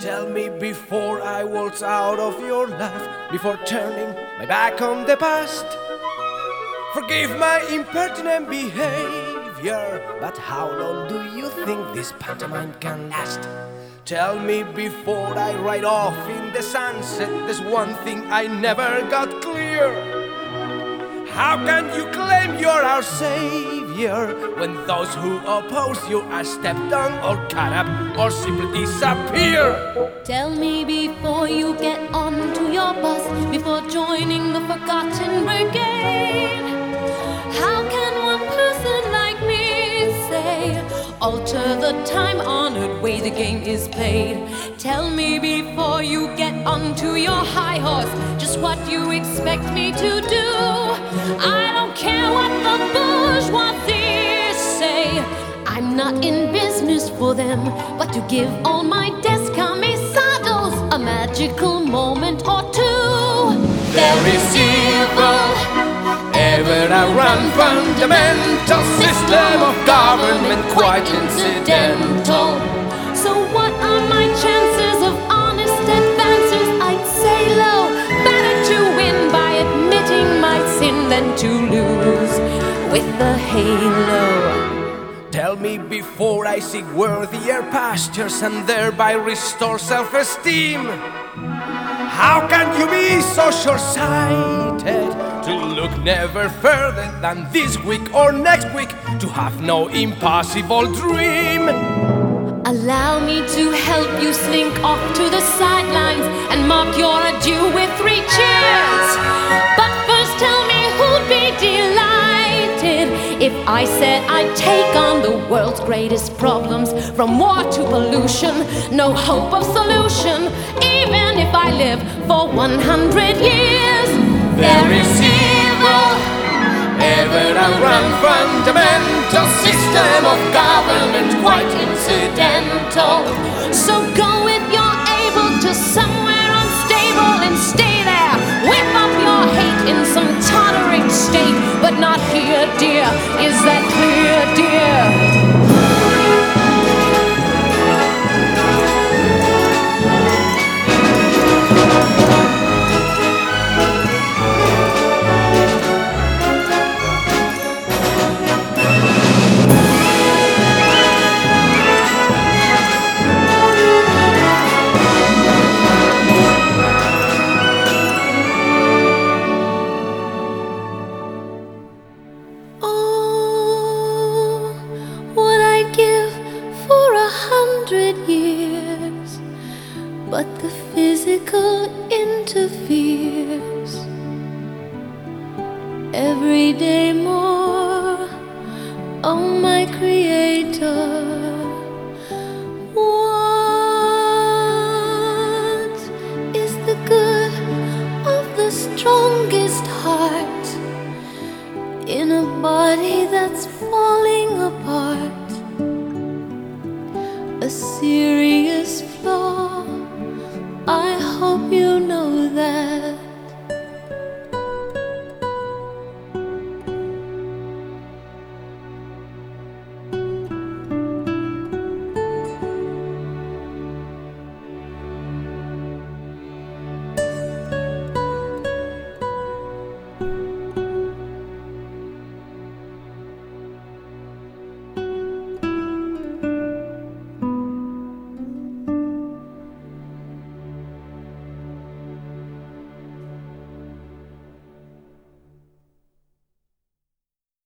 Tell me before I waltz out of your life, before turning my back on the past. Forgive my impertinent behavior, but how long do you think this pantomime can last? Tell me before I ride off in the sunset, there's one thing I never got clear. How can you claim you're our savior when those who oppose you are stepped on or cut up or simply disappear? Tell me before you get onto your bus, before joining the forgotten brigade. How can one person like me say, alter the time honored way the game is played? Tell me before you get onto your high horse, just what you expect me to do. For them, but to give all my descamisados a magical moment or two. There is evil ever a run fundamental system of government quite incidental. So what are my chances of honest advances? I'd say low. Better to win by admitting my sin than to lose with the halo. Tell me before I seek worthier pastures and thereby restore self esteem. How can you be so short sighted to look never further than this week or next week to have no impossible dream? Allow me to help you slink off to the sidelines and mark your adieu if I said I'd take on the world's greatest problems from war to pollution. No hope of solution, even if I live for 100 years. There is evil, ever a run fundamental system of government quite incidental. So go if you're able to somewhere hundred years, but the physical interferes every day more. Oh, my creator. What is the good of the strongest heart in a body that's falling apart?